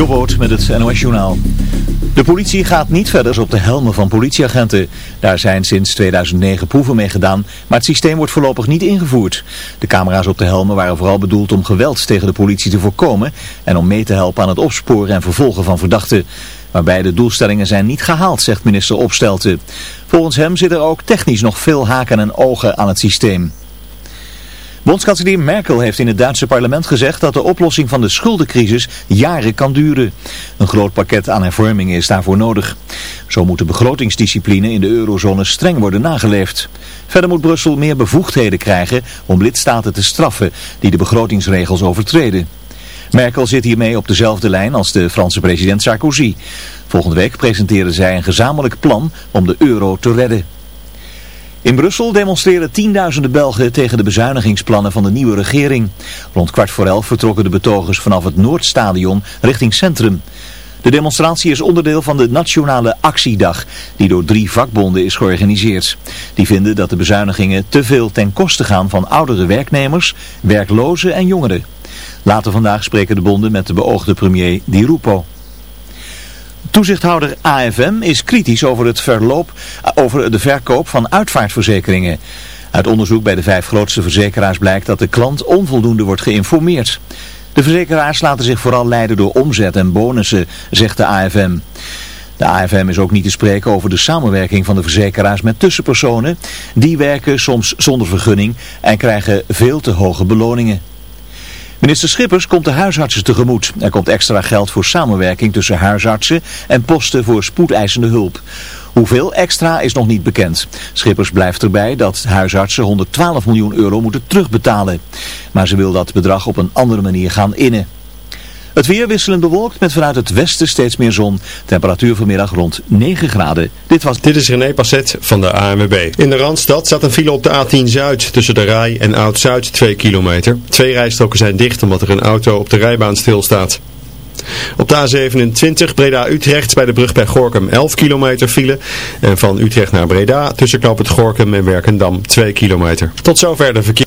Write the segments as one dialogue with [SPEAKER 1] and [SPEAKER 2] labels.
[SPEAKER 1] Jobboot met het NOS Journaal. De politie gaat niet verder op de helmen van politieagenten. Daar zijn sinds 2009 proeven mee gedaan, maar het systeem wordt voorlopig niet ingevoerd. De camera's op de helmen waren vooral bedoeld om geweld tegen de politie te voorkomen en om mee te helpen aan het opsporen en vervolgen van verdachten. Maar beide doelstellingen zijn niet gehaald, zegt minister Opstelten. Volgens hem zit er ook technisch nog veel haken en ogen aan het systeem. Bondskanselier Merkel heeft in het Duitse parlement gezegd dat de oplossing van de schuldencrisis jaren kan duren. Een groot pakket aan hervormingen is daarvoor nodig. Zo moet de begrotingsdiscipline in de eurozone streng worden nageleefd. Verder moet Brussel meer bevoegdheden krijgen om lidstaten te straffen die de begrotingsregels overtreden. Merkel zit hiermee op dezelfde lijn als de Franse president Sarkozy. Volgende week presenteren zij een gezamenlijk plan om de euro te redden. In Brussel demonstreren tienduizenden Belgen tegen de bezuinigingsplannen van de nieuwe regering. Rond kwart voor elf vertrokken de betogers vanaf het Noordstadion richting Centrum. De demonstratie is onderdeel van de Nationale Actiedag, die door drie vakbonden is georganiseerd. Die vinden dat de bezuinigingen te veel ten koste gaan van oudere werknemers, werklozen en jongeren. Later vandaag spreken de bonden met de beoogde premier Di Rupo. Toezichthouder AFM is kritisch over, het verloop, over de verkoop van uitvaartverzekeringen. Uit onderzoek bij de vijf grootste verzekeraars blijkt dat de klant onvoldoende wordt geïnformeerd. De verzekeraars laten zich vooral leiden door omzet en bonussen, zegt de AFM. De AFM is ook niet te spreken over de samenwerking van de verzekeraars met tussenpersonen. Die werken soms zonder vergunning en krijgen veel te hoge beloningen. Minister Schippers komt de huisartsen tegemoet. Er komt extra geld voor samenwerking tussen huisartsen en posten voor spoedeisende hulp. Hoeveel extra is nog niet bekend. Schippers blijft erbij dat huisartsen 112 miljoen euro moeten terugbetalen. Maar ze wil dat bedrag op een andere manier gaan innen. Het weer wisselend bewolkt met vanuit het westen steeds meer zon. Temperatuur vanmiddag rond 9 graden.
[SPEAKER 2] Dit, was... Dit is René Passet van de ANWB. In de Randstad staat een file op de A10 Zuid tussen de Rij en Oud-Zuid 2 kilometer. Twee rijstroken zijn dicht omdat er een auto op de rijbaan stilstaat. Op de A27 Breda-Utrecht bij de brug bij Gorkum 11 kilometer file. En van Utrecht naar Breda tussen knoop het Gorkum en Werkendam 2 kilometer. Tot zover de verkeer.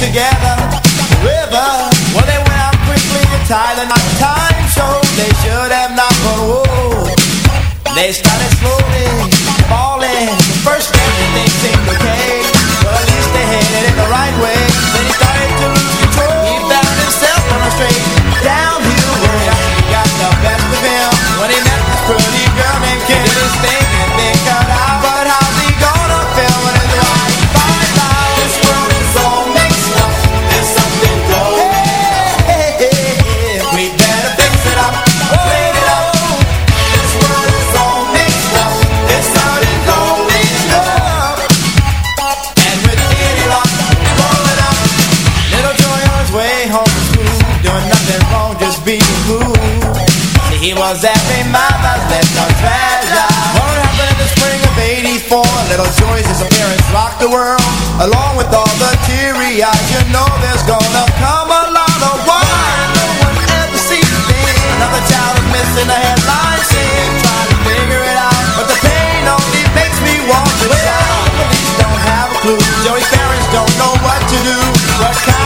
[SPEAKER 3] Together forever. Well, they went out quickly and tied the. Time showed they should have not, but whoa. They started slowly doing nothing wrong, just being cool. He was every mother's little treasure. What happened in the spring of 84? Little Joy's disappearance rocked the world. Along with all the teary eyes, you know there's gonna come a lot of war. No one ever sees it. Another child is missing a headline scene. Trying to figure it out, but the pain only makes me want to shout. Police don't have a clue. Joey's parents don't know what to do. What kind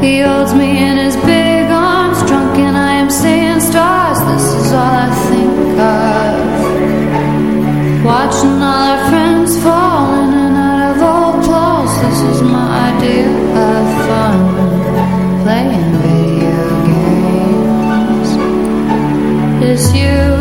[SPEAKER 4] He holds me in his big arms, drunk and I am seeing stars. This is all I think of. Watching all our friends fall in and out of old clothes. This is my idea of fun. Playing video games. It's you,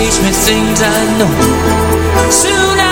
[SPEAKER 5] teach me things I know. Sooner or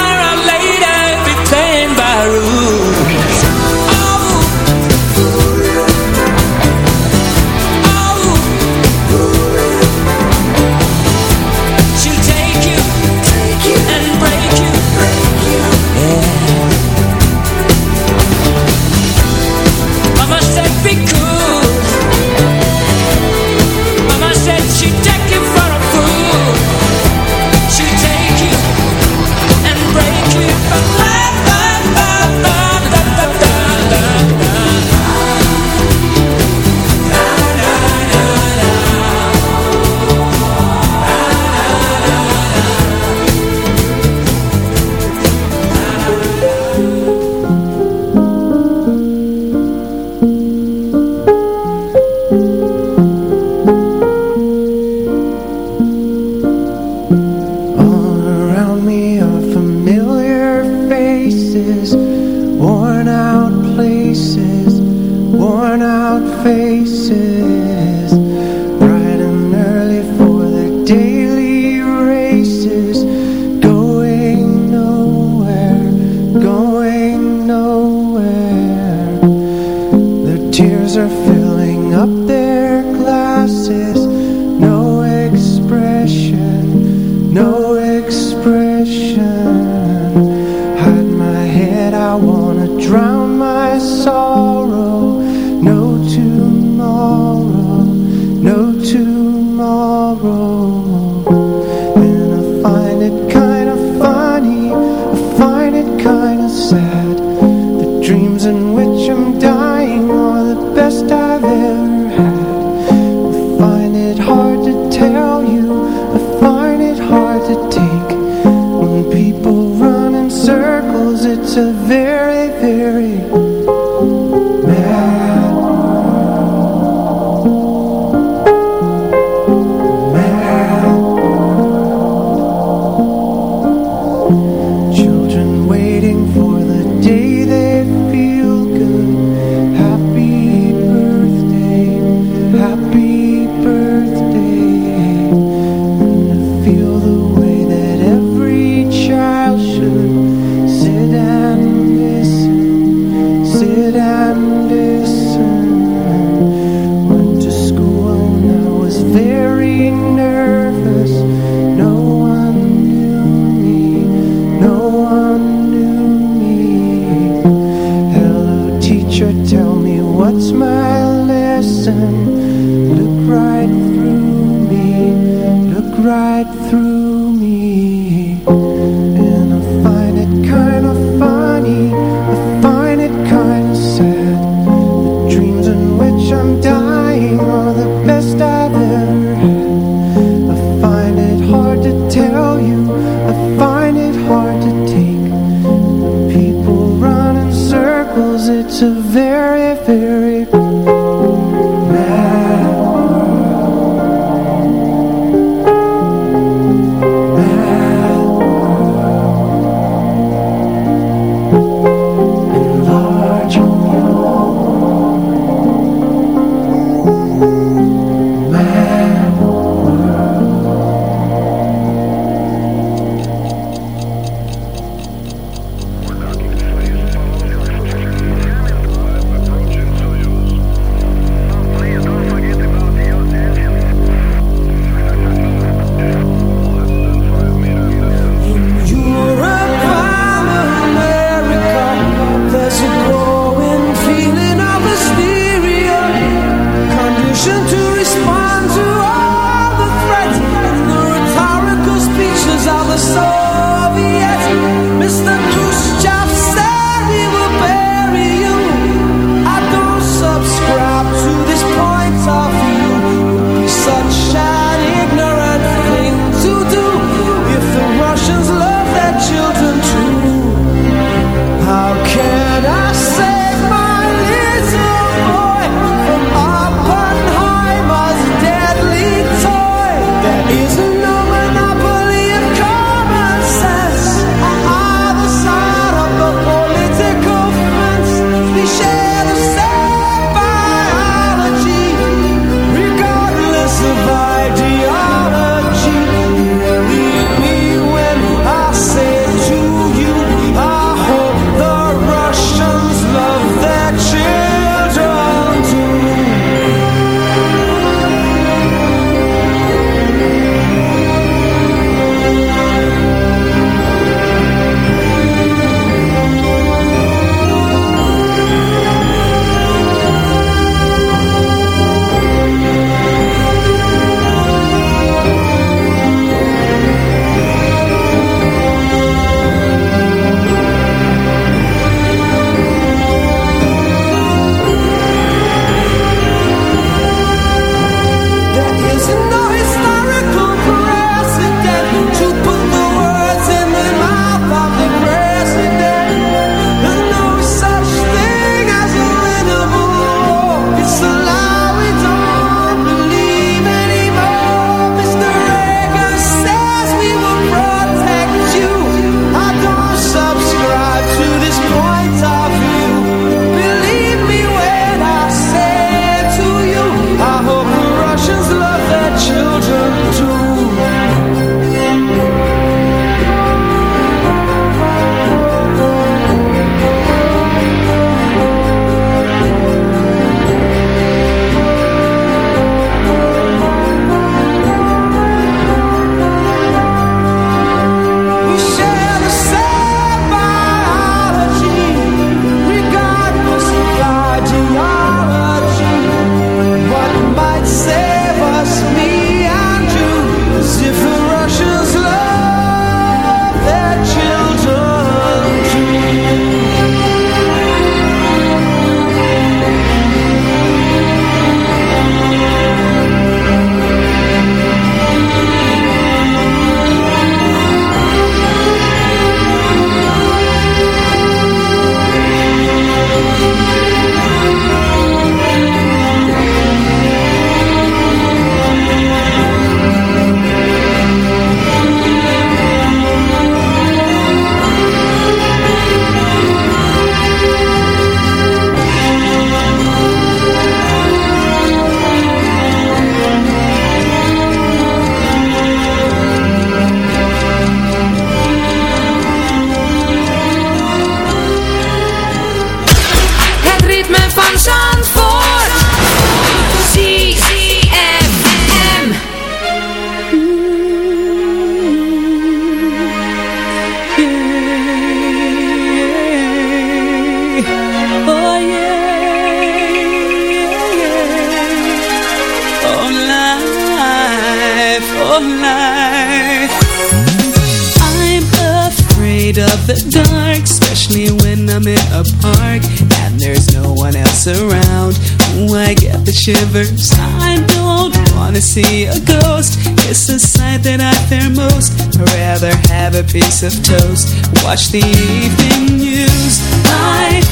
[SPEAKER 6] see a ghost. It's a sight that I fear most. I'd rather have a piece of toast. Watch the evening news. Life,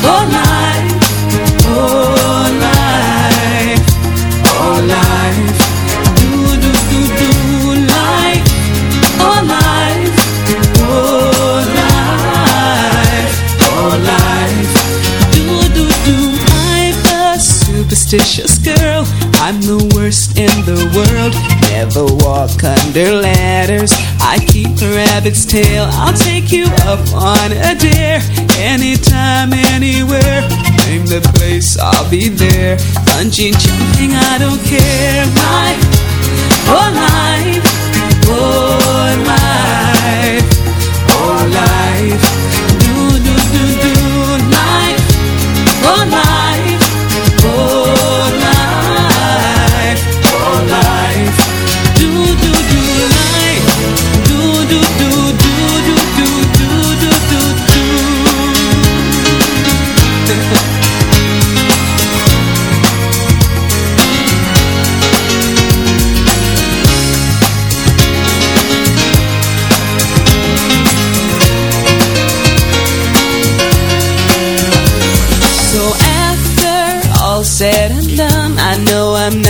[SPEAKER 6] oh life, oh life, oh life. Do do do do life, oh life, oh life, oh life. Do do do. I'm a superstitious Never walk under ladders. I keep a rabbit's tail. I'll take you up on a dare. Anytime, anywhere. Name the place, I'll be there. Bungee jumping, I don't care. Life, oh life, oh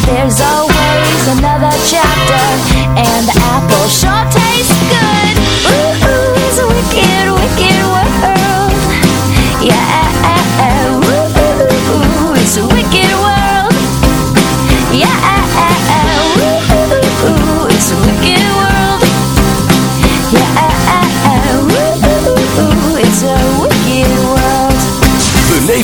[SPEAKER 7] But there's always another chapter, and the apple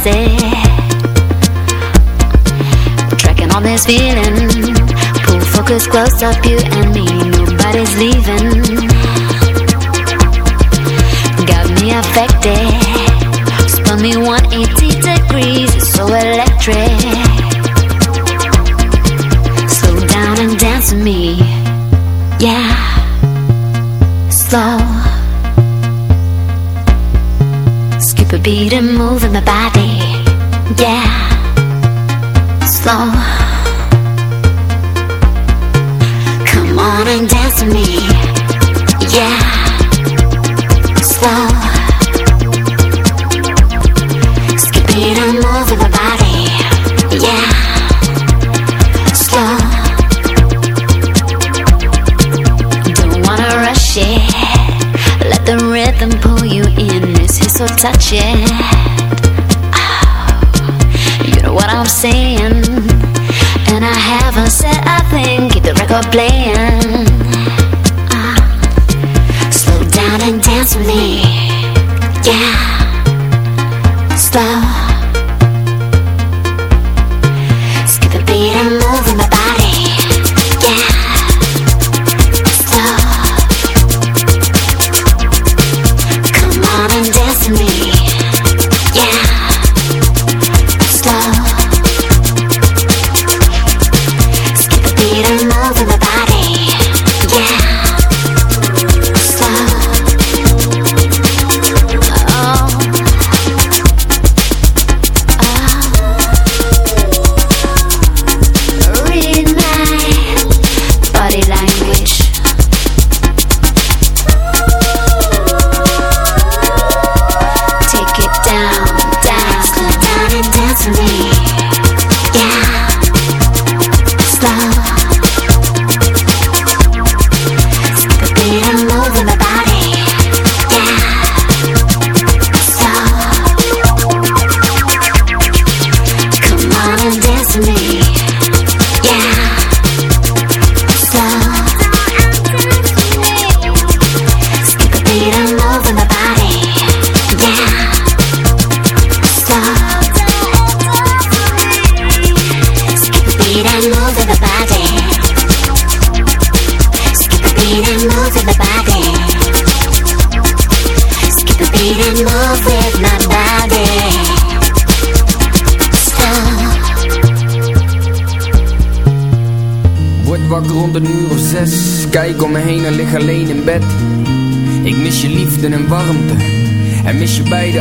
[SPEAKER 8] easy. Tracking on this feeling. Pull focus close up, you and me. Nobody's leaving. Got me affected. Spun me 180 degrees. So electric. Slow down and dance with me. Yeah. Slow. beat and
[SPEAKER 9] moving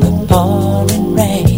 [SPEAKER 10] The pouring rain.